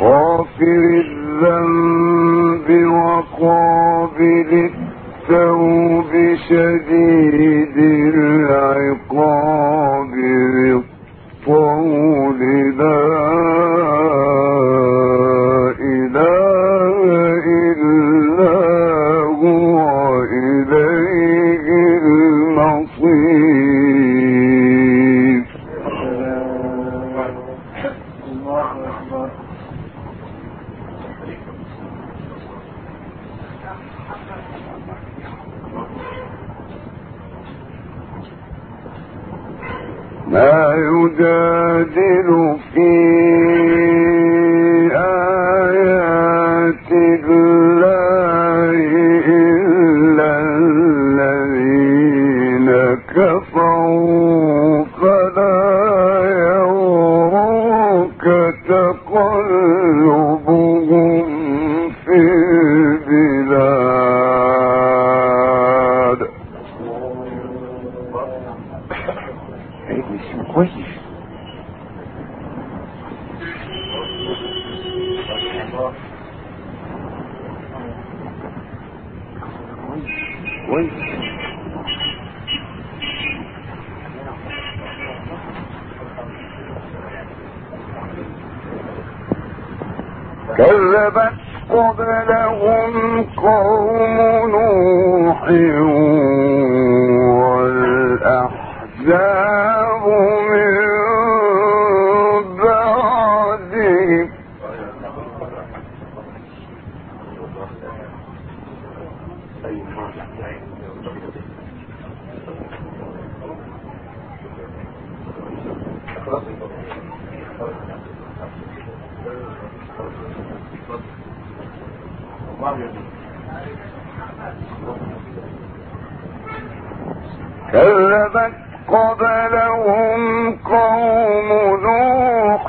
غافر الذنب وقابل التوب شديد العقاب بالطول لا كذبت قبلهم قوم نوح والأحزاب من بعدهم. كذبت قبلهم قوم نوح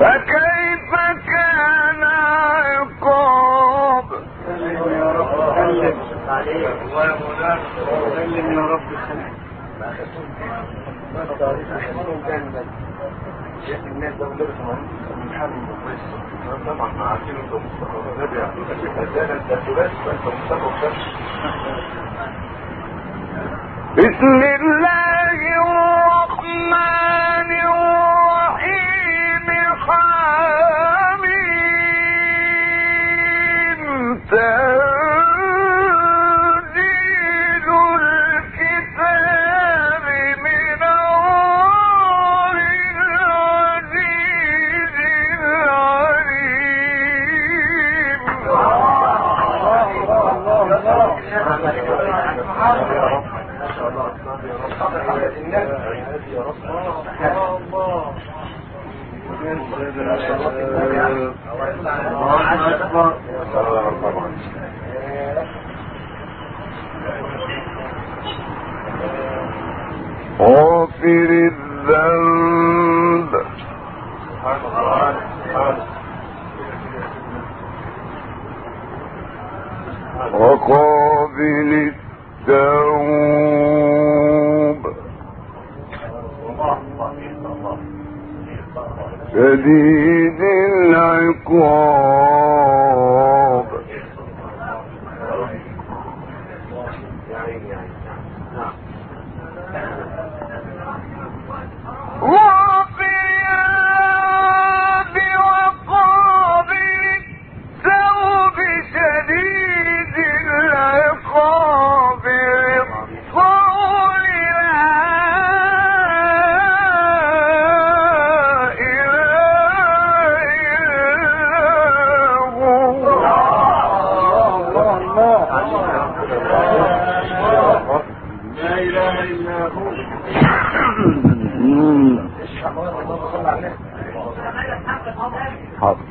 فكيف كان عقاب؟ سلم يا رب. سلم يا سلم يا رب. سلم بسم الله غافر الذنب وقابل التوب. شديد العقاب. حاضر.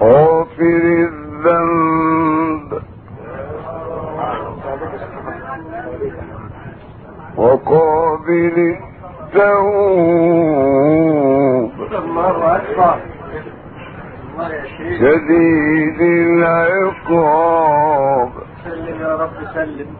غافر الذنب وقابل التوب شديد العقاب. سلم يا رب سلم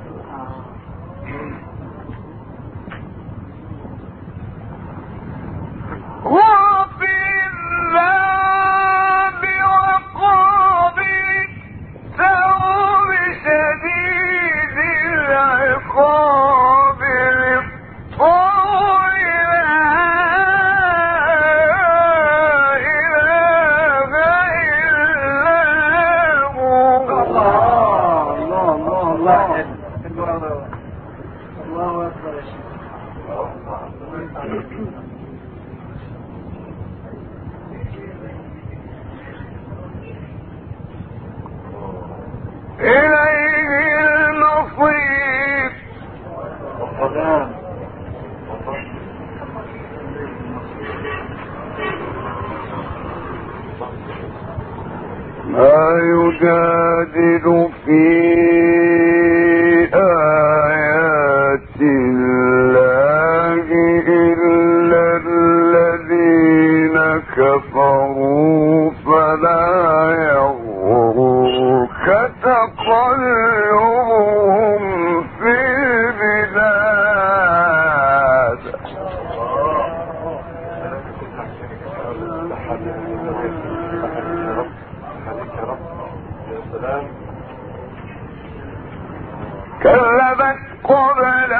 ما يجادل في آيات الله إلا الذين كفروا فلا يغرك تقلب كذبت قبلهم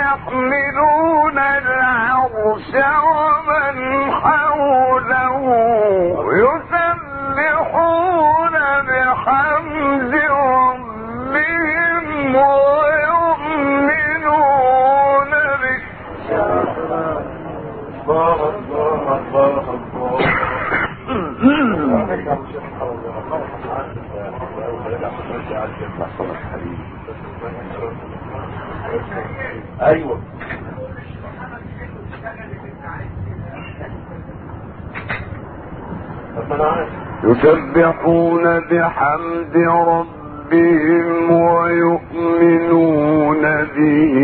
يحملون العرش ومن حوله يسبحون بحمد ربهم ويؤمنون به. الله الله الله أيوه. يسبحون بحمد ربهم ويؤمنون به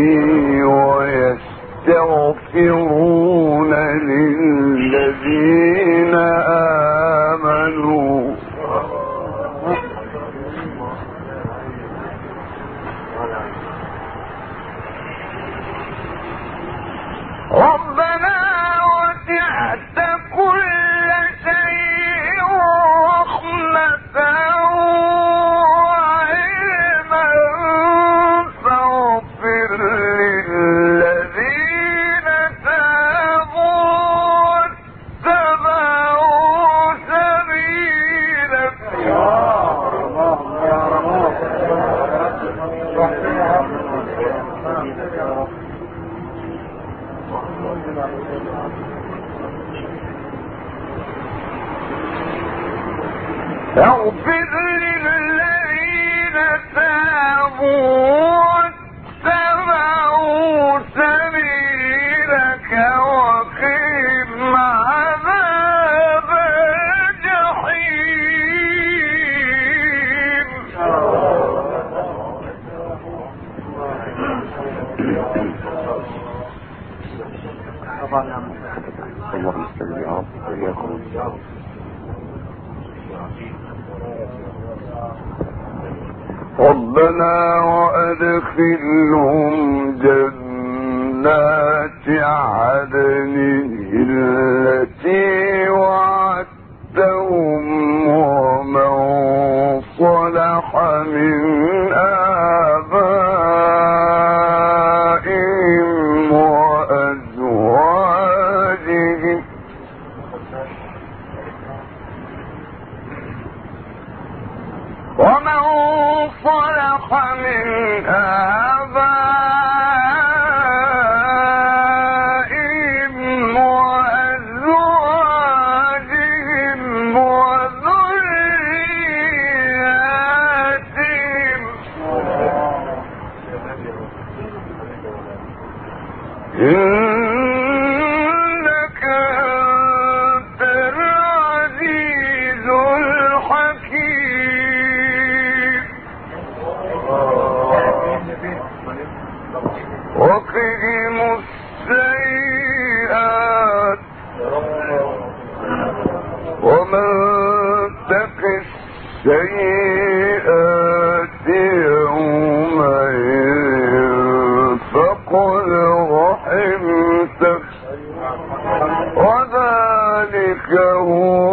ويستغفرون للذين آمنوا. ربنا وأدخلهم جنات عدن التي وعدتهم ومن صلح من ومن صلح من آبائهم وذلك هو